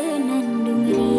senandung rindu